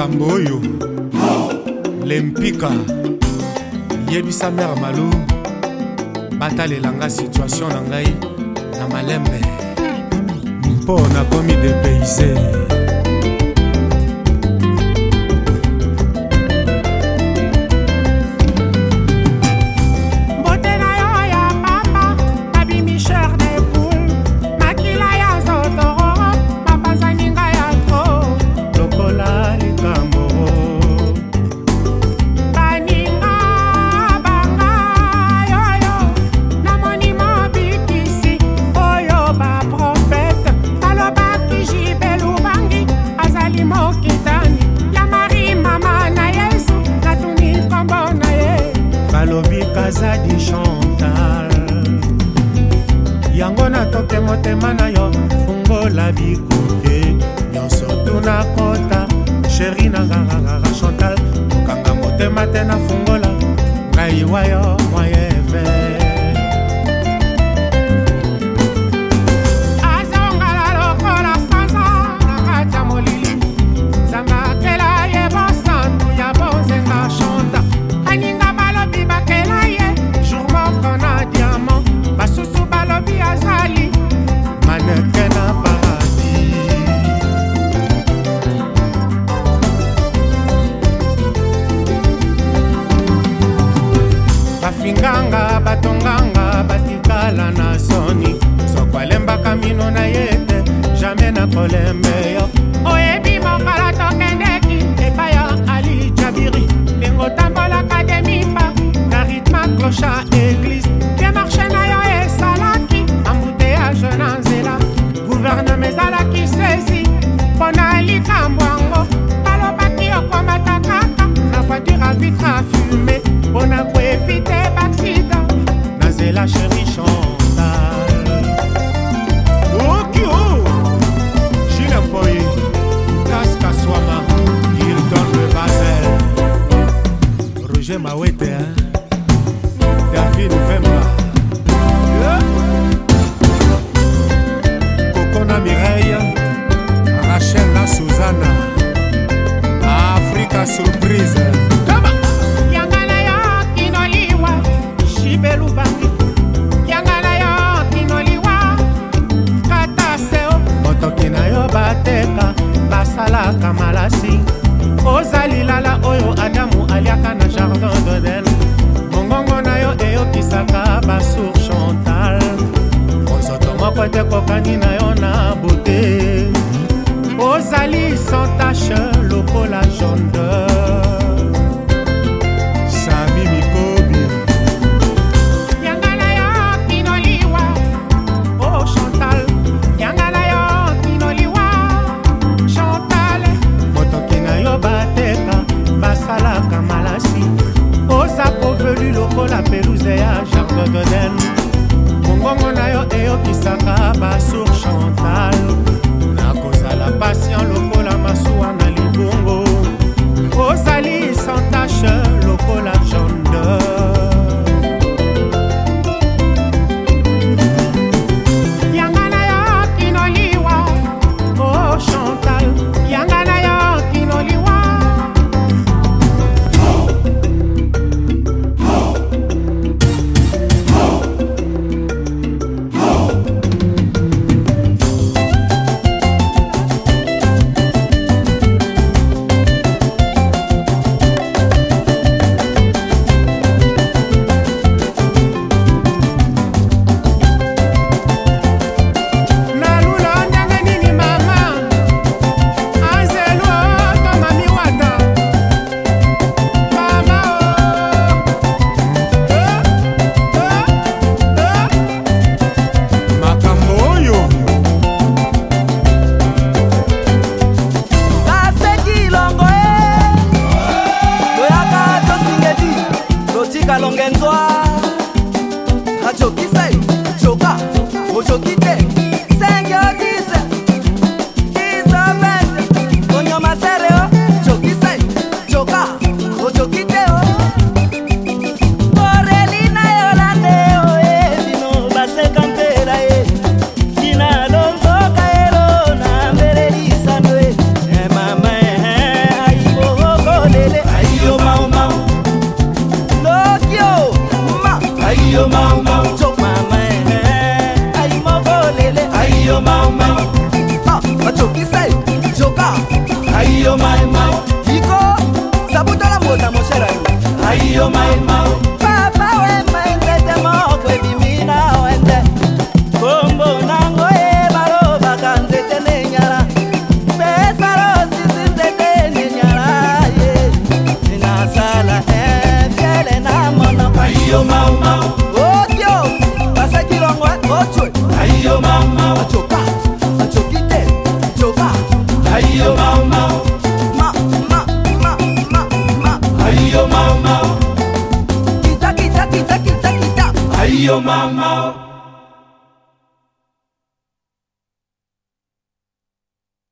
makambo oyo lempika yebisa mere malo batalelanga situatio na ngai na malembe mpo nakomi depeyse azadi chantal yango natoke motema na yo fungola bikuke nyonso tuna kota sheri na nganganganga chantal kokanga motema te nafungola ngai wa yo balinganga batonganga batikala na soni soko alembaka mino na ye te jamai nakolembe yo oyebi mokolo tokendeki epai ya ali jabiri ndenge otambolaka demipa na ritme clocha eli la chérie Chantal. Oh, Kyo, Julien Foyer, Casca Swama, il donne le basel. Roger Mawete, hein? David Vemba. Yeah. Cocona Mireille, Rachel La Susanna. makasi oza lilala oyo adamu aliaka na jardin doden mongongo na yo eyokisaka basour chantal monzoto moko ete kokani na yo na bote ozali santache lokola jondeur Yo ayiyo maimao iko sabutola mbota moshera yo ayiyo maimao papa wema entete moko ebimi na wete kombo nango ye balobaka nzete nenyala pesa losisi nzete nenyala ye enasala efiele na mono ayiyo maumao your mama.